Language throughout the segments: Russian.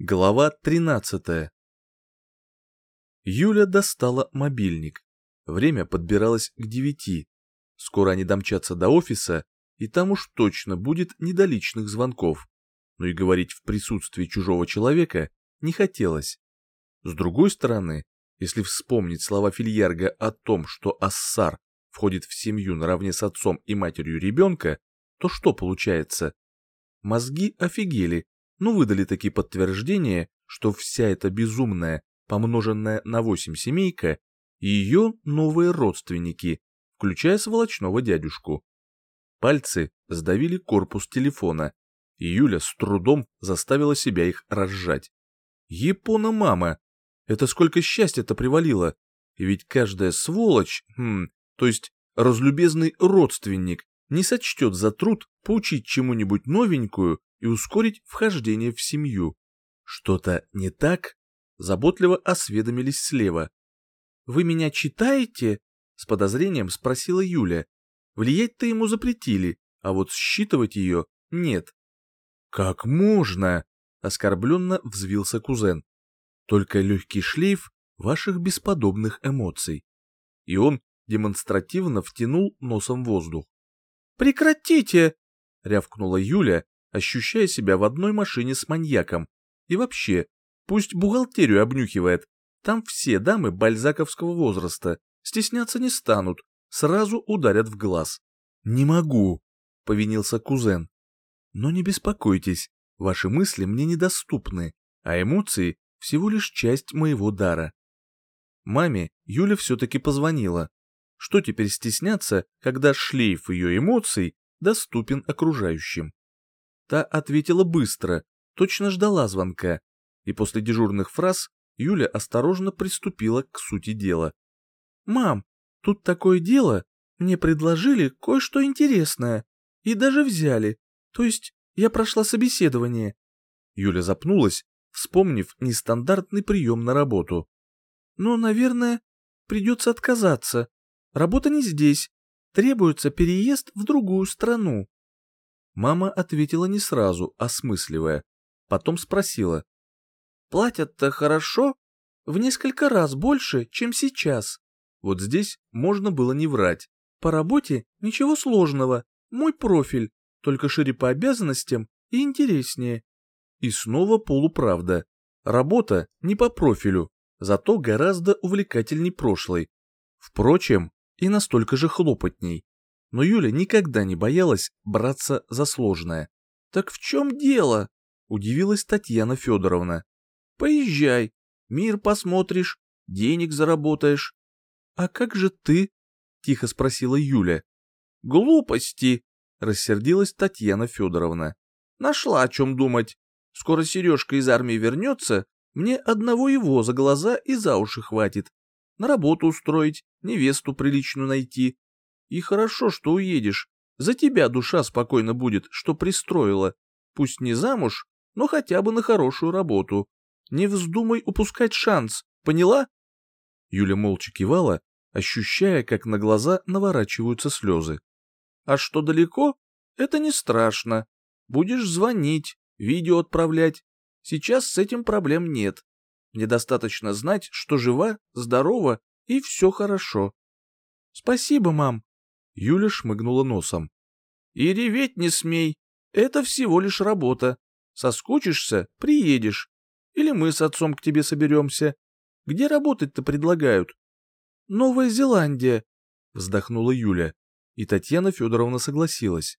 Глава 13. Юля достала мобильник. Время подбиралось к девяти. Скоро они домчатся до офиса, и там уж точно будет недоличных звонков. Но и говорить в присутствии чужого человека не хотелось. С другой стороны, если вспомнить слова Фильярга о том, что Ассар входит в семью наравне с отцом и матерью ребенка, то что получается? Мозги офигели, но выдали такие подтверждения, что вся эта безумная, помноженная на восемь семейка, ее новые родственники, включая сволочного дядюшку. Пальцы сдавили корпус телефона, и Юля с трудом заставила себя их разжать. Япона-мама! Это сколько счастья-то привалило! Ведь каждая сволочь, хм, то есть разлюбезный родственник, не сочтет за труд поучить чему-нибудь новенькую и ускорить вхождение в семью. Что-то не так? Заботливо осведомились слева. «Вы меня читаете?» — с подозрением спросила Юля. Влиять-то ему запретили, а вот считывать ее нет. «Как можно?» — оскорбленно взвился кузен. «Только легкий шлейф ваших бесподобных эмоций». И он демонстративно втянул носом воздух. «Прекратите!» — рявкнула Юля, ощущая себя в одной машине с маньяком. И вообще, пусть бухгалтерию обнюхивает, там все дамы бальзаковского возраста, стесняться не станут, сразу ударят в глаз. «Не могу», — повинился кузен. «Но не беспокойтесь, ваши мысли мне недоступны, а эмоции — всего лишь часть моего дара». Маме Юля все-таки позвонила. Что теперь стесняться, когда шлейф ее эмоций доступен окружающим? Та ответила быстро, точно ждала звонка, и после дежурных фраз Юля осторожно приступила к сути дела. «Мам, тут такое дело, мне предложили кое-что интересное, и даже взяли, то есть я прошла собеседование». Юля запнулась, вспомнив нестандартный прием на работу. «Но, наверное, придется отказаться. Работа не здесь, требуется переезд в другую страну». Мама ответила не сразу, осмысливая. Потом спросила. «Платят-то хорошо? В несколько раз больше, чем сейчас». Вот здесь можно было не врать. По работе ничего сложного, мой профиль, только шире по обязанностям и интереснее. И снова полуправда. Работа не по профилю, зато гораздо увлекательней прошлой. Впрочем, и настолько же хлопотней но Юля никогда не боялась браться за сложное. «Так в чем дело?» — удивилась Татьяна Федоровна. «Поезжай, мир посмотришь, денег заработаешь». «А как же ты?» — тихо спросила Юля. «Глупости!» — рассердилась Татьяна Федоровна. «Нашла о чем думать. Скоро Сережка из армии вернется, мне одного его за глаза и за уши хватит. На работу устроить, невесту приличную найти, и хорошо, что уедешь. За тебя душа спокойно будет, что пристроила. Пусть не замуж, но хотя бы на хорошую работу. Не вздумай упускать шанс, поняла?» Юля молча кивала, ощущая, как на глаза наворачиваются слезы. «А что далеко? Это не страшно. Будешь звонить, видео отправлять. Сейчас с этим проблем нет. Мне достаточно знать, что жива, здорова и все хорошо». «Спасибо, мам», Юля шмыгнула носом. «И реветь не смей. Это всего лишь работа. Соскучишься — приедешь. Или мы с отцом к тебе соберемся. Где работать-то предлагают?» «Новая Зеландия», — вздохнула Юля. И Татьяна Федоровна согласилась.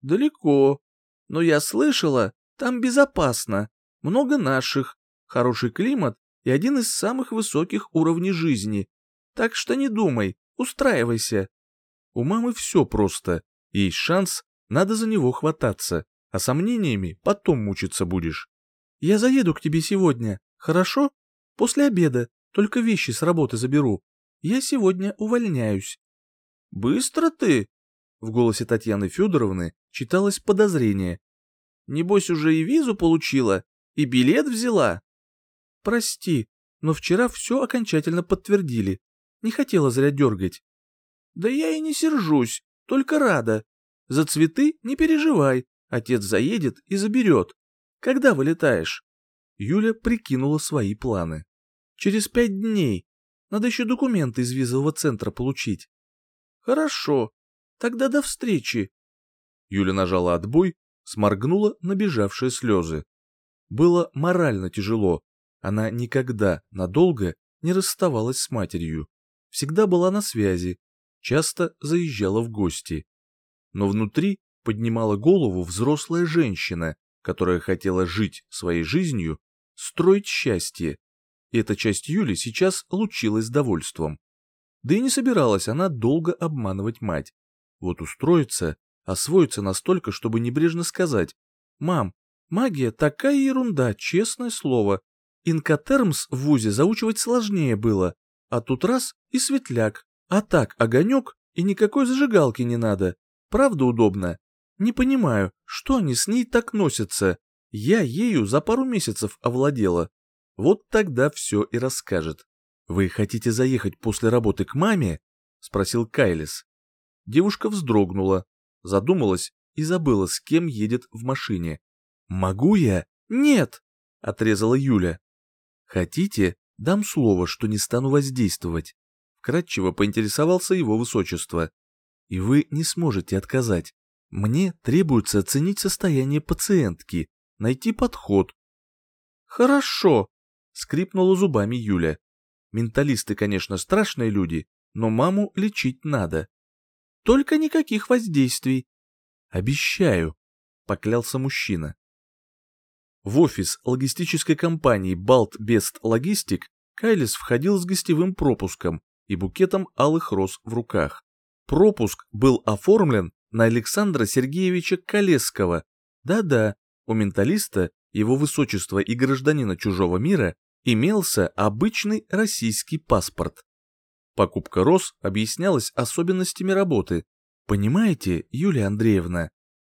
«Далеко. Но я слышала, там безопасно. Много наших. Хороший климат и один из самых высоких уровней жизни. Так что не думай, устраивайся. У мамы все просто. Есть шанс, надо за него хвататься, а сомнениями потом мучиться будешь. Я заеду к тебе сегодня, хорошо? После обеда, только вещи с работы заберу. Я сегодня увольняюсь. Быстро ты? В голосе Татьяны Федоровны читалось подозрение. Небось уже и визу получила, и билет взяла? Прости, но вчера все окончательно подтвердили. Не хотела зря дергать. Да я и не сержусь, только рада. За цветы не переживай, отец заедет и заберет. Когда вылетаешь? Юля прикинула свои планы. «Через пять дней. Надо еще документы из визового центра получить». «Хорошо. Тогда до встречи». Юля нажала отбой, сморгнула набежавшие слезы. Было морально тяжело. Она никогда надолго не расставалась с матерью. Всегда была на связи, часто заезжала в гости. Но внутри поднимала голову взрослая женщина, которая хотела жить своей жизнью, строить счастье. И эта часть Юли сейчас лучилась довольством. Да и не собиралась она долго обманывать мать. Вот устроиться, освоиться настолько, чтобы небрежно сказать «Мам, магия такая ерунда, честное слово. Инкотермс в ВУЗе заучивать сложнее было, а тут раз и светляк, а так огонек и никакой зажигалки не надо. Правда удобно? Не понимаю, что они с ней так носятся. Я ею за пару месяцев овладела. Вот тогда все и расскажет. «Вы хотите заехать после работы к маме?» — спросил Кайлис. Девушка вздрогнула, задумалась и забыла, с кем едет в машине. «Могу я?» «Нет!» — отрезала Юля. «Хотите, дам слово, что не стану воздействовать?» Кратчево поинтересовался его высочество. «И вы не сможете отказать. Мне требуется оценить состояние пациентки, найти подход». «Хорошо», — скрипнула зубами Юля. «Менталисты, конечно, страшные люди, но маму лечить надо. Только никаких воздействий». «Обещаю», — поклялся мужчина. В офис логистической компании Balt Best Logistic Кайлис входил с гостевым пропуском и букетом алых роз в руках. Пропуск был оформлен на Александра Сергеевича Колесского. Да-да, у менталиста, его высочества и гражданина чужого мира имелся обычный российский паспорт. Покупка роз объяснялась особенностями работы. Понимаете, Юлия Андреевна?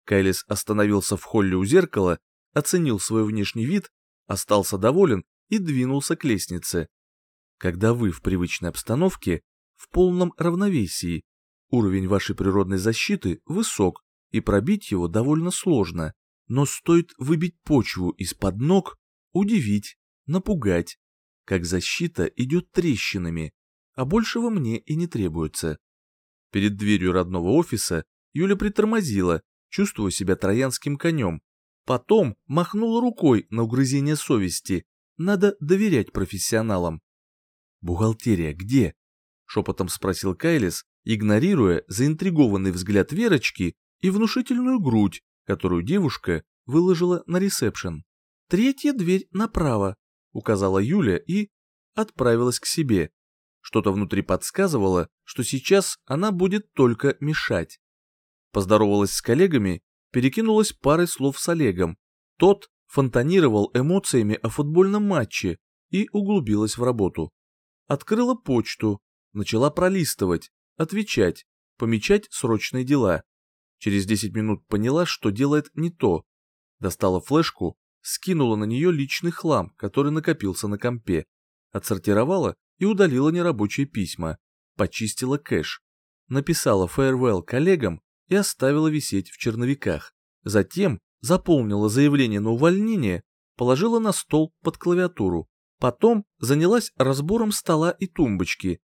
Кайлис остановился в холле у зеркала оценил свой внешний вид, остался доволен и двинулся к лестнице. Когда вы в привычной обстановке, в полном равновесии, уровень вашей природной защиты высок, и пробить его довольно сложно, но стоит выбить почву из-под ног, удивить, напугать, как защита идет трещинами, а большего мне и не требуется. Перед дверью родного офиса Юля притормозила, чувствуя себя троянским конем, Потом махнул рукой на угрызение совести. Надо доверять профессионалам. «Бухгалтерия где?» — шепотом спросил Кайлис, игнорируя заинтригованный взгляд Верочки и внушительную грудь, которую девушка выложила на ресепшн. «Третья дверь направо», — указала Юля и отправилась к себе. Что-то внутри подсказывало, что сейчас она будет только мешать. Поздоровалась с коллегами перекинулась парой слов с Олегом. Тот фонтанировал эмоциями о футбольном матче и углубилась в работу. Открыла почту, начала пролистывать, отвечать, помечать срочные дела. Через 10 минут поняла, что делает не то. Достала флешку, скинула на нее личный хлам, который накопился на компе. Отсортировала и удалила нерабочие письма. Почистила кэш. Написала фейервелл коллегам и оставила висеть в черновиках. Затем заполнила заявление на увольнение, положила на стол под клавиатуру. Потом занялась разбором стола и тумбочки.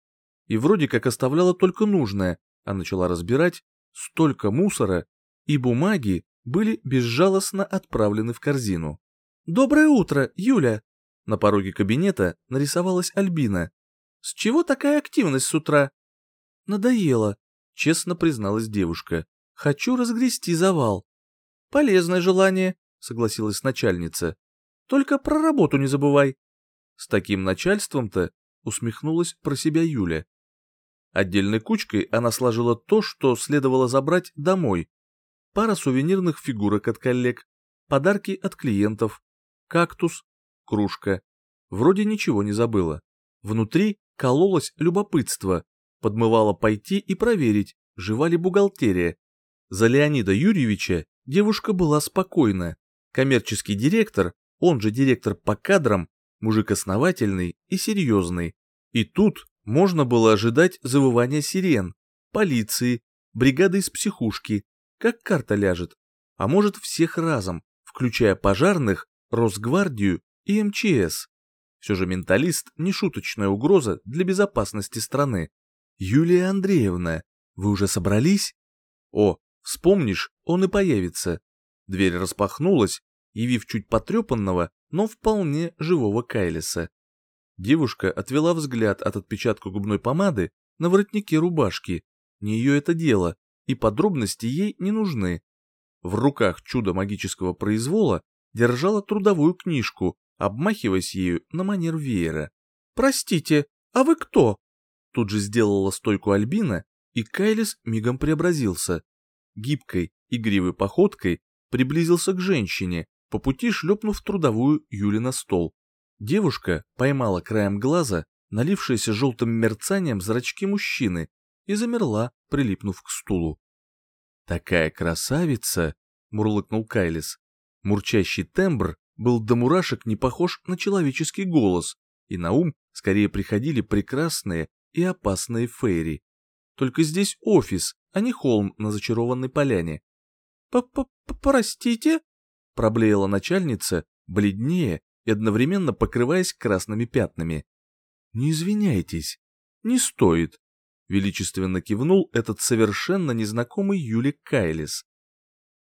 И вроде как оставляла только нужное, а начала разбирать столько мусора, и бумаги были безжалостно отправлены в корзину. «Доброе утро, Юля!» На пороге кабинета нарисовалась Альбина. «С чего такая активность с утра?» «Надоело», — честно призналась девушка. Хочу разгрести завал. Полезное желание, согласилась начальница. Только про работу не забывай. С таким начальством-то усмехнулась про себя Юля. Отдельной кучкой она сложила то, что следовало забрать домой. Пара сувенирных фигурок от коллег, подарки от клиентов, кактус, кружка. Вроде ничего не забыла. Внутри кололось любопытство, подмывало пойти и проверить, жива ли бухгалтерия, за Леонида Юрьевича девушка была спокойна. Коммерческий директор, он же директор по кадрам, мужик основательный и серьезный. И тут можно было ожидать завывания сирен, полиции, бригады из психушки, как карта ляжет. А может всех разом, включая пожарных, Росгвардию и МЧС. Все же менталист – нешуточная угроза для безопасности страны. «Юлия Андреевна, вы уже собрались?» «О, вспомнишь, он и появится». Дверь распахнулась, явив чуть потрепанного, но вполне живого Кайлиса. Девушка отвела взгляд от отпечатка губной помады на воротнике рубашки. Не ее это дело, и подробности ей не нужны. В руках чудо магического произвола держала трудовую книжку, обмахиваясь ею на манер веера. «Простите, а вы кто?» Тут же сделала стойку Альбина, и Кайлис мигом преобразился. Гибкой, игривой походкой приблизился к женщине, по пути шлепнув трудовую Юли на стол. Девушка поймала краем глаза налившиеся желтым мерцанием зрачки мужчины и замерла, прилипнув к стулу. «Такая красавица!» — мурлыкнул Кайлис. Мурчащий тембр был до мурашек не похож на человеческий голос, и на ум скорее приходили прекрасные и опасные фейри. Только здесь офис, а не холм на зачарованной поляне. «П-п-простите?» — проблеяла начальница, бледнее и одновременно покрываясь красными пятнами. «Не извиняйтесь, не стоит», — величественно кивнул этот совершенно незнакомый Юли Кайлис.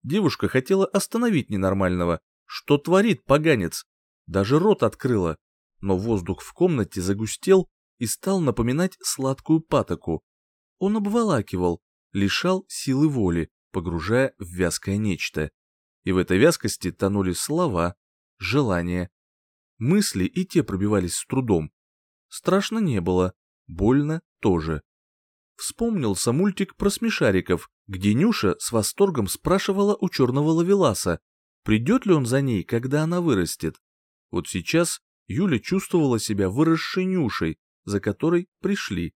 Девушка хотела остановить ненормального. Что творит поганец? Даже рот открыла. Но воздух в комнате загустел и стал напоминать сладкую патоку. Он обволакивал, лишал силы воли, погружая в вязкое нечто. И в этой вязкости тонули слова, желания. Мысли и те пробивались с трудом. Страшно не было, больно тоже. Вспомнился мультик про смешариков, где Нюша с восторгом спрашивала у черного лавеласа, придет ли он за ней, когда она вырастет. Вот сейчас Юля чувствовала себя выросшей Нюшей, за которой пришли.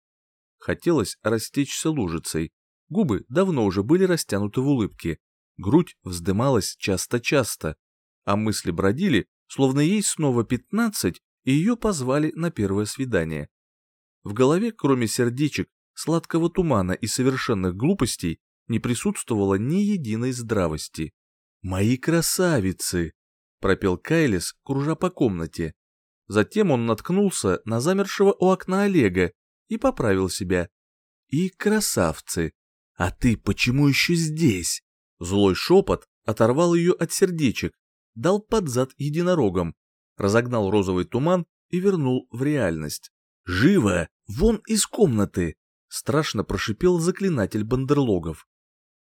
Хотелось растечься лужицей. Губы давно уже были растянуты в улыбке. Грудь вздымалась часто-часто, а мысли бродили, словно ей снова пятнадцать, и ее позвали на первое свидание. В голове, кроме сердечек, сладкого тумана и совершенных глупостей, не присутствовало ни единой здравости. «Мои красавицы!» — пропел Кайлис, кружа по комнате. Затем он наткнулся на замершего у окна Олега и поправил себя. «И красавцы! А ты почему еще здесь?» Злой шепот оторвал ее от сердечек, дал под зад единорогом, разогнал розовый туман и вернул в реальность. «Живо! Вон из комнаты!» — страшно прошипел заклинатель бандерлогов.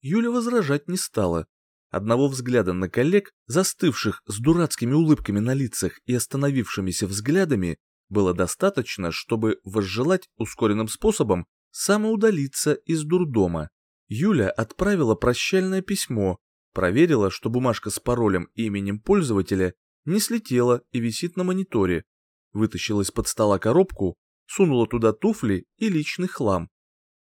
Юля возражать не стала. Одного взгляда на коллег, застывших с дурацкими улыбками на лицах и остановившимися взглядами, было достаточно, чтобы возжелать ускоренным способом самоудалиться из дурдома. Юля отправила прощальное письмо, проверила, что бумажка с паролем и именем пользователя не слетела и висит на мониторе. Вытащила из-под стола коробку, сунула туда туфли и личный хлам.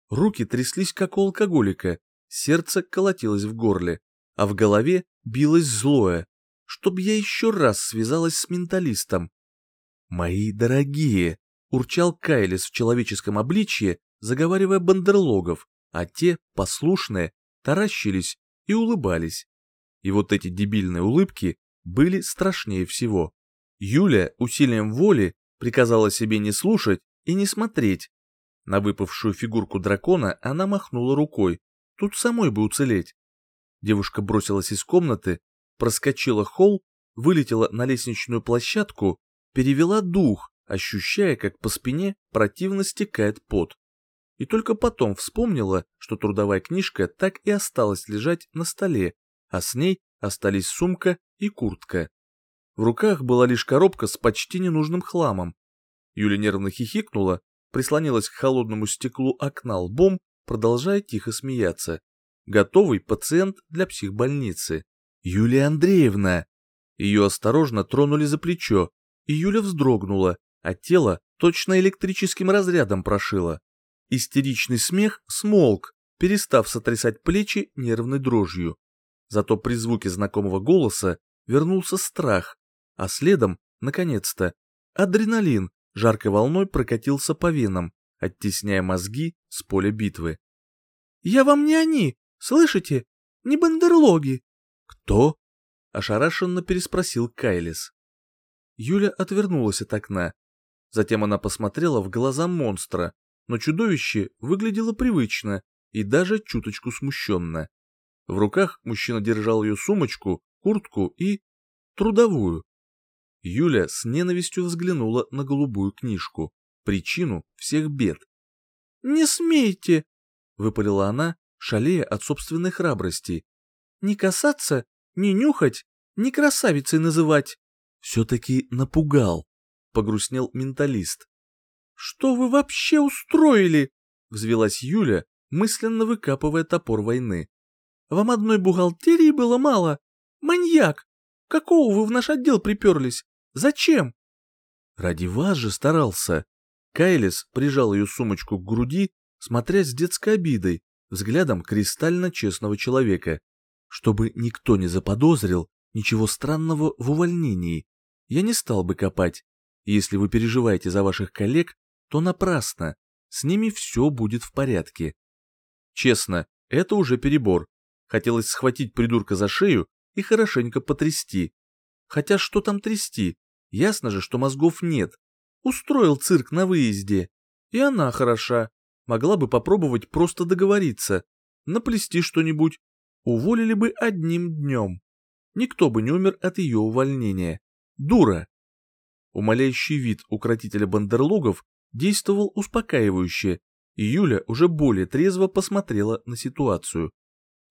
Руки тряслись, как у алкоголика, сердце колотилось в горле, а в голове билось злое, чтоб я еще раз связалась с менталистом. «Мои дорогие!» — урчал Кайлис в человеческом обличье, заговаривая бандерлогов, а те, послушные, таращились и улыбались. И вот эти дебильные улыбки были страшнее всего. Юля усилием воли приказала себе не слушать и не смотреть. На выпавшую фигурку дракона она махнула рукой. Тут самой бы уцелеть. Девушка бросилась из комнаты, проскочила холл, вылетела на лестничную площадку, перевела дух, ощущая, как по спине противно стекает пот. И только потом вспомнила, что трудовая книжка так и осталась лежать на столе, а с ней остались сумка и куртка. В руках была лишь коробка с почти ненужным хламом. Юля нервно хихикнула, прислонилась к холодному стеклу окна лбом, продолжая тихо смеяться. Готовый пациент для психбольницы. «Юлия Андреевна!» Ее осторожно тронули за плечо, и Юля вздрогнула, а тело точно электрическим разрядом прошило. Истеричный смех смолк, перестав сотрясать плечи нервной дрожью. Зато при звуке знакомого голоса вернулся страх, а следом, наконец-то, адреналин жаркой волной прокатился по венам, оттесняя мозги с поля битвы. «Я вам не они, слышите? Не бандерлоги!» «Кто?» — ошарашенно переспросил Кайлис. Юля отвернулась от окна. Затем она посмотрела в глаза монстра, но чудовище выглядело привычно и даже чуточку смущенно. В руках мужчина держал ее сумочку, куртку и... трудовую. Юля с ненавистью взглянула на голубую книжку, причину всех бед. «Не смейте!» — выпалила она, шалея от собственной храбрости. «Не касаться, не нюхать, не красавицей называть!» «Все-таки напугал!» — погрустнел менталист. «Что вы вообще устроили?» — взвелась Юля, мысленно выкапывая топор войны. «Вам одной бухгалтерии было мало? Маньяк! Какого вы в наш отдел приперлись? Зачем?» «Ради вас же старался!» Кайлис прижал ее сумочку к груди, смотря с детской обидой, взглядом кристально честного человека. Чтобы никто не заподозрил ничего странного в увольнении, я не стал бы копать. Если вы переживаете за ваших коллег, то напрасно. С ними все будет в порядке. Честно, это уже перебор. Хотелось схватить придурка за шею и хорошенько потрясти. Хотя что там трясти? Ясно же, что мозгов нет. Устроил цирк на выезде. И она хороша. Могла бы попробовать просто договориться. Наплести что-нибудь. Уволили бы одним днем. Никто бы не умер от ее увольнения. Дура. Умоляющий вид укротителя бандерлогов действовал успокаивающе, и Юля уже более трезво посмотрела на ситуацию.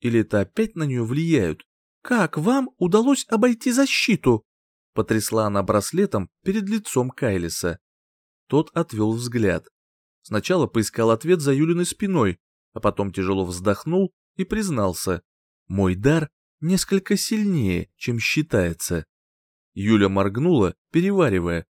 Или это опять на нее влияют? «Как вам удалось обойти защиту?» Потрясла она браслетом перед лицом Кайлиса. Тот отвел взгляд. Сначала поискал ответ за Юлиной спиной, а потом тяжело вздохнул и признался. «Мой дар несколько сильнее, чем считается». Юля моргнула, переваривая.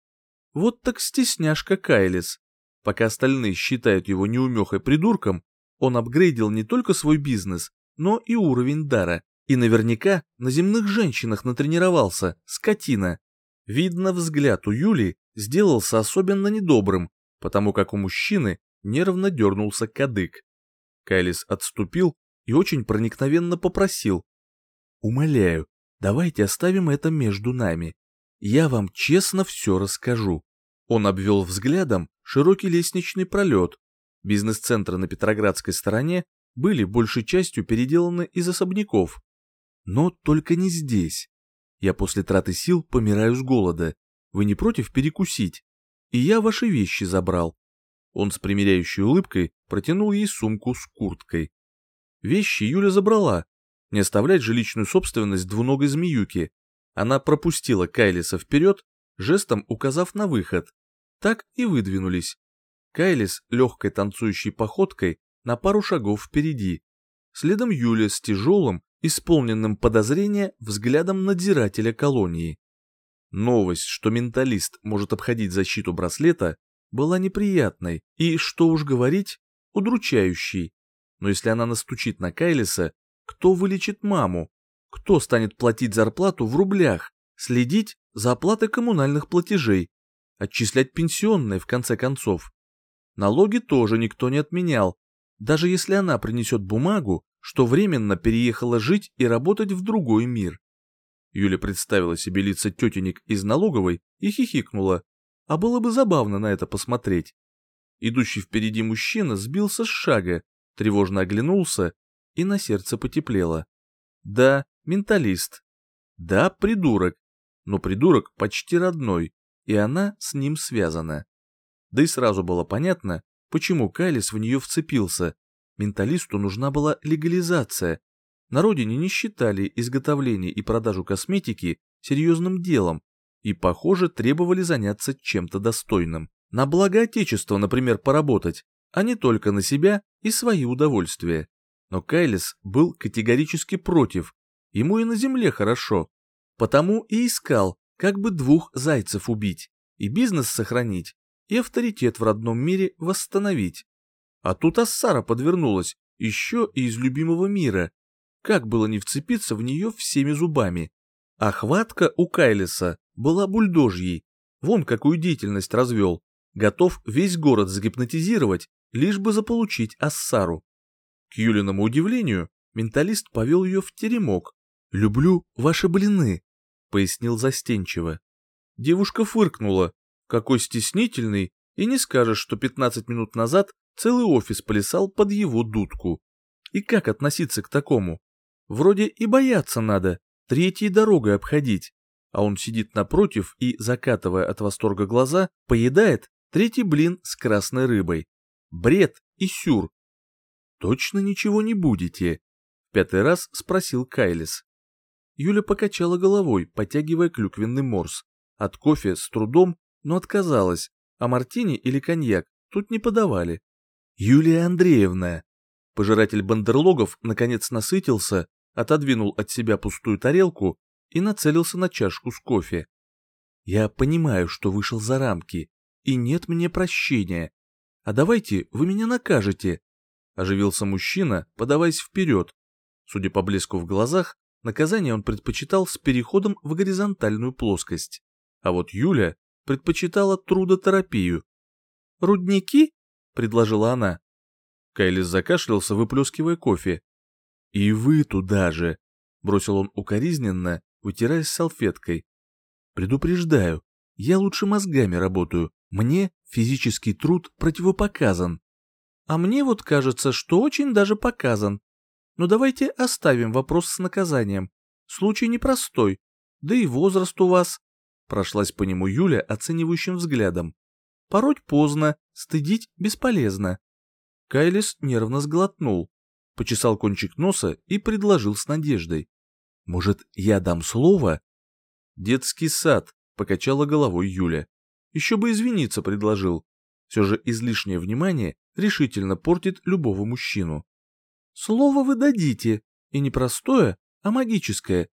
Вот так стесняшка Кайлис. Пока остальные считают его неумехой придурком, он апгрейдил не только свой бизнес, но и уровень дара. И наверняка на земных женщинах натренировался, скотина. Видно, взгляд у Юли сделался особенно недобрым, потому как у мужчины нервно дернулся кадык. Кайлис отступил и очень проникновенно попросил. «Умоляю, давайте оставим это между нами. Я вам честно все расскажу». Он обвел взглядом широкий лестничный пролет. Бизнес-центры на Петроградской стороне были большей частью переделаны из особняков. Но только не здесь. Я после траты сил помираю с голода. Вы не против перекусить? И я ваши вещи забрал. Он с примиряющей улыбкой протянул ей сумку с курткой. Вещи Юля забрала. Не оставлять же личную собственность двуногой змеюки. Она пропустила Кайлиса вперед, жестом указав на выход. Так и выдвинулись. Кайлис легкой танцующей походкой на пару шагов впереди. Следом Юля с тяжелым, исполненным подозрения взглядом надзирателя колонии. Новость, что менталист может обходить защиту браслета, была неприятной и, что уж говорить, удручающей. Но если она настучит на Кайлиса, кто вылечит маму? Кто станет платить зарплату в рублях, следить за оплатой коммунальных платежей, отчислять пенсионные в конце концов? Налоги тоже никто не отменял, даже если она принесет бумагу, что временно переехала жить и работать в другой мир. Юля представила себе лица тетенек из налоговой и хихикнула, а было бы забавно на это посмотреть. Идущий впереди мужчина сбился с шага, тревожно оглянулся и на сердце потеплело. Да, менталист. Да, придурок. Но придурок почти родной, и она с ним связана. Да и сразу было понятно, почему Кайлис в нее вцепился. Менталисту нужна была легализация. На родине не считали изготовление и продажу косметики серьезным делом и, похоже, требовали заняться чем-то достойным. На благо Отечества, например, поработать, а не только на себя и свои удовольствия. Но Кайлис был категорически против, ему и на земле хорошо, потому и искал, как бы двух зайцев убить, и бизнес сохранить, и авторитет в родном мире восстановить. А тут Ассара подвернулась, еще и из любимого мира. Как было не вцепиться в нее всеми зубами? А хватка у Кайлиса была бульдожьей. Вон какую деятельность развел. Готов весь город загипнотизировать, лишь бы заполучить Ассару. К Юлиному удивлению, менталист повел ее в теремок. «Люблю ваши блины», — пояснил застенчиво. Девушка фыркнула. Какой стеснительный, и не скажешь, что 15 минут назад целый офис плясал под его дудку. И как относиться к такому? Вроде и бояться надо, третьей дорогой обходить. А он сидит напротив и, закатывая от восторга глаза, поедает третий блин с красной рыбой. Бред и сюр. Точно ничего не будете? Пятый раз спросил Кайлис. Юля покачала головой, потягивая клюквенный морс. От кофе с трудом, но отказалась, а мартини или коньяк тут не подавали. Юлия Андреевна. Пожиратель бандерлогов наконец насытился, отодвинул от себя пустую тарелку и нацелился на чашку с кофе. Я понимаю, что вышел за рамки, и нет мне прощения. А давайте вы меня накажете. Оживился мужчина, подаваясь вперед. Судя по блеску в глазах, наказание он предпочитал с переходом в горизонтальную плоскость. А вот Юля предпочитала трудотерапию. «Рудники?» — предложила она. Кайлис закашлялся, выплескивая кофе. «И вы туда же!» — бросил он укоризненно, вытираясь салфеткой. «Предупреждаю, я лучше мозгами работаю, мне физический труд противопоказан». «А мне вот кажется, что очень даже показан. Но давайте оставим вопрос с наказанием. Случай непростой, да и возраст у вас Прошлась по нему Юля оценивающим взглядом. Пороть поздно, стыдить бесполезно. Кайлис нервно сглотнул, почесал кончик носа и предложил с надеждой. «Может, я дам слово?» «Детский сад», — покачала головой Юля. «Еще бы извиниться предложил. Все же излишнее внимание решительно портит любого мужчину». «Слово вы дадите, и не простое, а магическое,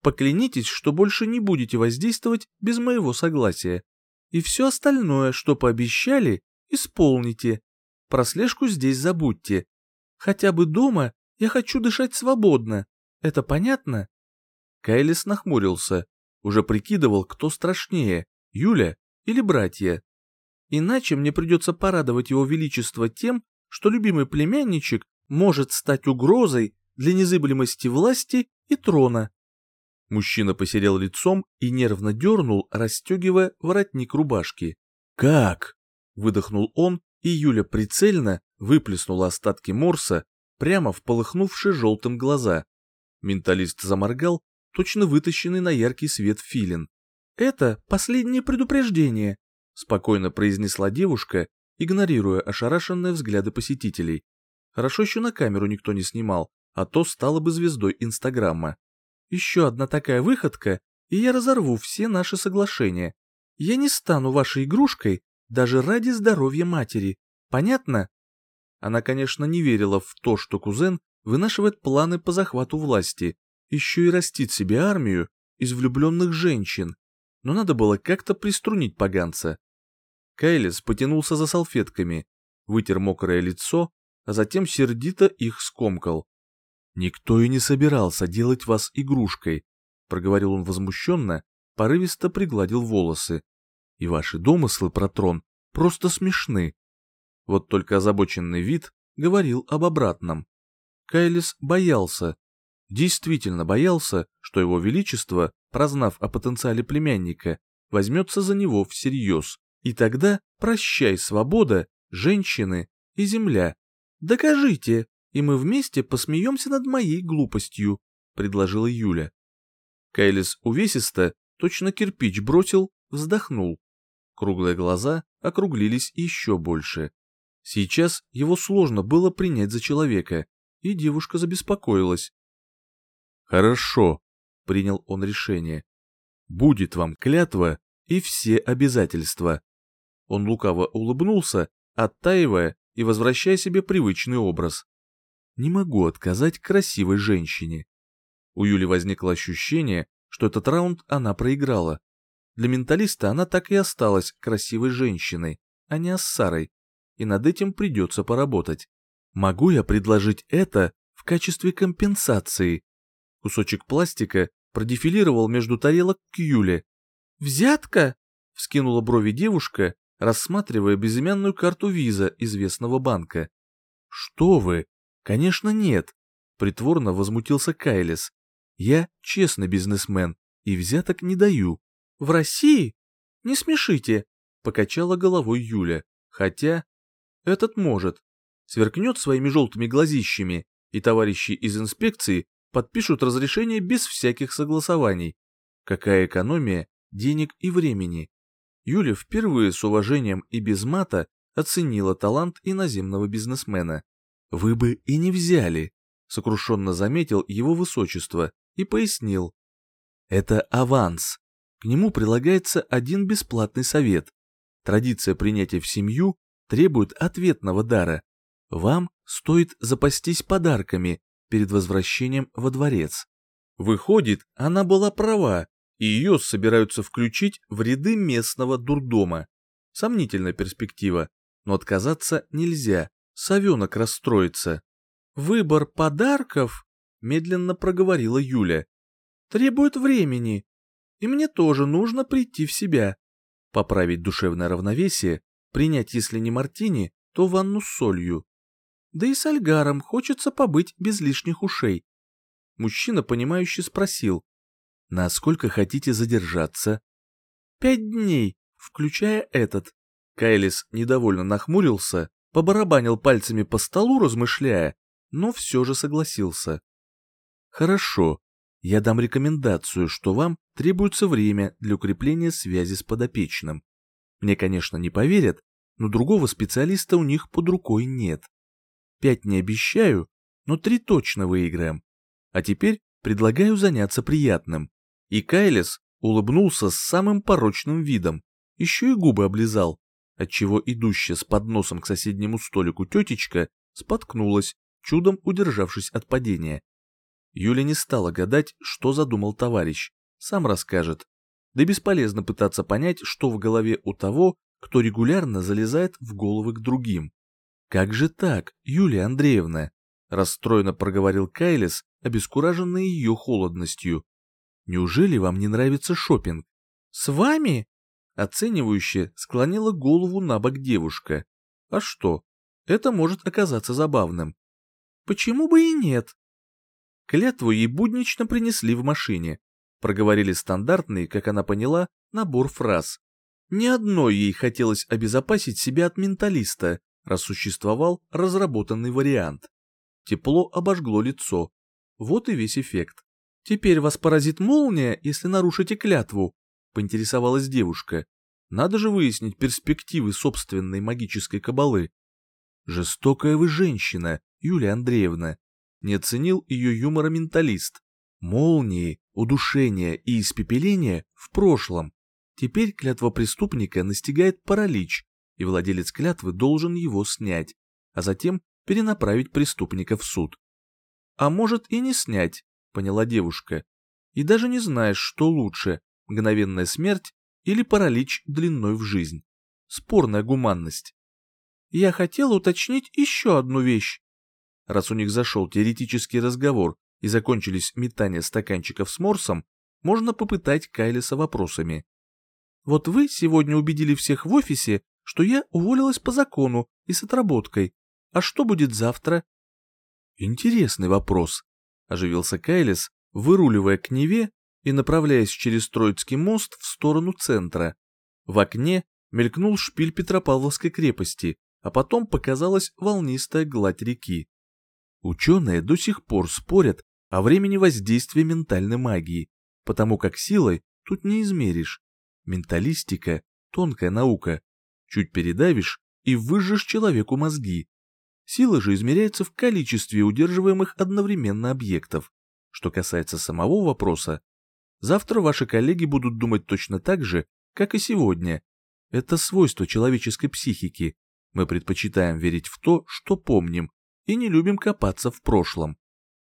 Поклянитесь, что больше не будете воздействовать без моего согласия. И все остальное, что пообещали, исполните. Про слежку здесь забудьте. Хотя бы дома я хочу дышать свободно. Это понятно?» Кайлис нахмурился. Уже прикидывал, кто страшнее, Юля или братья. Иначе мне придется порадовать его величество тем, что любимый племянничек может стать угрозой для незыблемости власти и трона. Мужчина посерел лицом и нервно дернул, расстегивая воротник рубашки. «Как?» — выдохнул он, и Юля прицельно выплеснула остатки морса прямо в полыхнувшие желтым глаза. Менталист заморгал, точно вытащенный на яркий свет филин. «Это последнее предупреждение», — спокойно произнесла девушка, игнорируя ошарашенные взгляды посетителей. Хорошо еще на камеру никто не снимал, а то стало бы звездой Инстаграма. Еще одна такая выходка, и я разорву все наши соглашения. Я не стану вашей игрушкой даже ради здоровья матери. Понятно? Она, конечно, не верила в то, что кузен вынашивает планы по захвату власти, еще и растит себе армию из влюбленных женщин, но надо было как-то приструнить поганца. Кайлис потянулся за салфетками, вытер мокрое лицо, а затем сердито их скомкал. «Никто и не собирался делать вас игрушкой», — проговорил он возмущенно, порывисто пригладил волосы. «И ваши домыслы про трон просто смешны». Вот только озабоченный вид говорил об обратном. Кайлис боялся, действительно боялся, что его величество, прознав о потенциале племянника, возьмется за него всерьез. И тогда прощай свобода, женщины и земля. Докажите, и мы вместе посмеемся над моей глупостью», — предложила Юля. Кайлис увесисто, точно кирпич бросил, вздохнул. Круглые глаза округлились еще больше. Сейчас его сложно было принять за человека, и девушка забеспокоилась. «Хорошо», — принял он решение. «Будет вам клятва и все обязательства». Он лукаво улыбнулся, оттаивая и возвращая себе привычный образ не могу отказать красивой женщине. У Юли возникло ощущение, что этот раунд она проиграла. Для менталиста она так и осталась красивой женщиной, а не ассарой, и над этим придется поработать. Могу я предложить это в качестве компенсации? Кусочек пластика продефилировал между тарелок к Юле. «Взятка?» — вскинула брови девушка, рассматривая безымянную карту виза известного банка. «Что вы?» «Конечно нет», — притворно возмутился Кайлис. «Я честный бизнесмен и взяток не даю. В России Не смешите, покачала головой Юля. Хотя, этот может. Сверкнет своими желтыми глазищами, и товарищи из инспекции подпишут разрешение без всяких согласований. Какая экономия денег и времени. Юля впервые с уважением и без мата оценила талант иноземного бизнесмена. «Вы бы и не взяли», — сокрушенно заметил его высочество и пояснил. «Это аванс. К нему прилагается один бесплатный совет. Традиция принятия в семью требует ответного дара. Вам стоит запастись подарками перед возвращением во дворец». Выходит, она была права, и ее собираются включить в ряды местного дурдома. Сомнительная перспектива, но отказаться нельзя, совенок расстроится. «Выбор подарков», — медленно проговорила Юля, — «требует времени, и мне тоже нужно прийти в себя, поправить душевное равновесие, принять, если не мартини, то ванну с солью. Да и с Альгаром хочется побыть без лишних ушей». Мужчина, понимающе спросил, «Насколько хотите задержаться?» «Пять дней, включая этот», Кайлис недовольно нахмурился, побарабанил пальцами по столу, размышляя, но все же согласился. «Хорошо, я дам рекомендацию, что вам требуется время для укрепления связи с подопечным. Мне, конечно, не поверят, но другого специалиста у них под рукой нет. Пять не обещаю, но три точно выиграем. А теперь предлагаю заняться приятным». И Кайлис улыбнулся с самым порочным видом, еще и губы облизал, отчего идущая с подносом к соседнему столику тетечка споткнулась, чудом удержавшись от падения. Юля не стала гадать, что задумал товарищ, сам расскажет. Да бесполезно пытаться понять, что в голове у того, кто регулярно залезает в головы к другим. «Как же так, Юлия Андреевна?» — расстроенно проговорил Кайлес, обескураженный ее холодностью. «Неужели вам не нравится шопинг? «С вами?» Оценивающе склонила голову на бок девушка. А что? Это может оказаться забавным. Почему бы и нет? Клятву ей буднично принесли в машине. Проговорили стандартный, как она поняла, набор фраз. Ни одной ей хотелось обезопасить себя от менталиста, раз существовал разработанный вариант. Тепло обожгло лицо. Вот и весь эффект. Теперь вас поразит молния, если нарушите клятву, поинтересовалась девушка. Надо же выяснить перспективы собственной магической кабалы. Жестокая вы женщина, Юлия Андреевна. Не оценил ее юмора менталист. Молнии, удушение и испепеление в прошлом. Теперь клятва преступника настигает паралич, и владелец клятвы должен его снять, а затем перенаправить преступника в суд. А может и не снять, поняла девушка. И даже не знаешь, что лучше, мгновенная смерть или паралич длиной в жизнь. Спорная гуманность. Я хотела уточнить еще одну вещь. Раз у них зашел теоретический разговор и закончились метания стаканчиков с морсом, можно попытать Кайлиса вопросами. Вот вы сегодня убедили всех в офисе, что я уволилась по закону и с отработкой. А что будет завтра? Интересный вопрос, оживился Кайлис, выруливая к Неве и направляясь через Троицкий мост в сторону центра. В окне мелькнул шпиль Петропавловской крепости, а потом показалась волнистая гладь реки. Ученые до сих пор спорят о времени воздействия ментальной магии, потому как силой тут не измеришь. Менталистика — тонкая наука. Чуть передавишь и выжжешь человеку мозги. Сила же измеряется в количестве удерживаемых одновременно объектов. Что касается самого вопроса, Завтра ваши коллеги будут думать точно так же, как и сегодня. Это свойство человеческой психики. Мы предпочитаем верить в то, что помним, и не любим копаться в прошлом.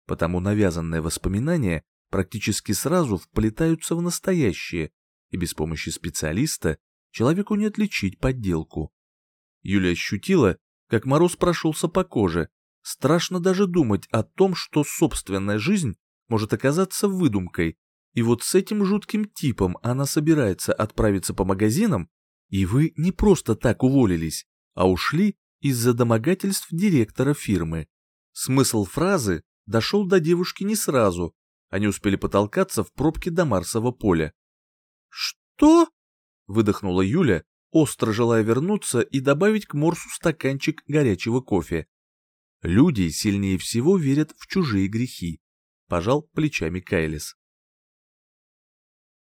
Потому навязанные воспоминания практически сразу вплетаются в настоящее, и без помощи специалиста человеку не отличить подделку. Юля ощутила, как мороз прошелся по коже. Страшно даже думать о том, что собственная жизнь может оказаться выдумкой, и вот с этим жутким типом она собирается отправиться по магазинам, и вы не просто так уволились, а ушли из-за домогательств директора фирмы. Смысл фразы дошел до девушки не сразу, они успели потолкаться в пробке до Марсового поля. «Что?» выдохнула Юля, остро желая вернуться и добавить к морсу стаканчик горячего кофе. Люди сильнее всего верят в чужие грехи, пожал плечами Кайлис.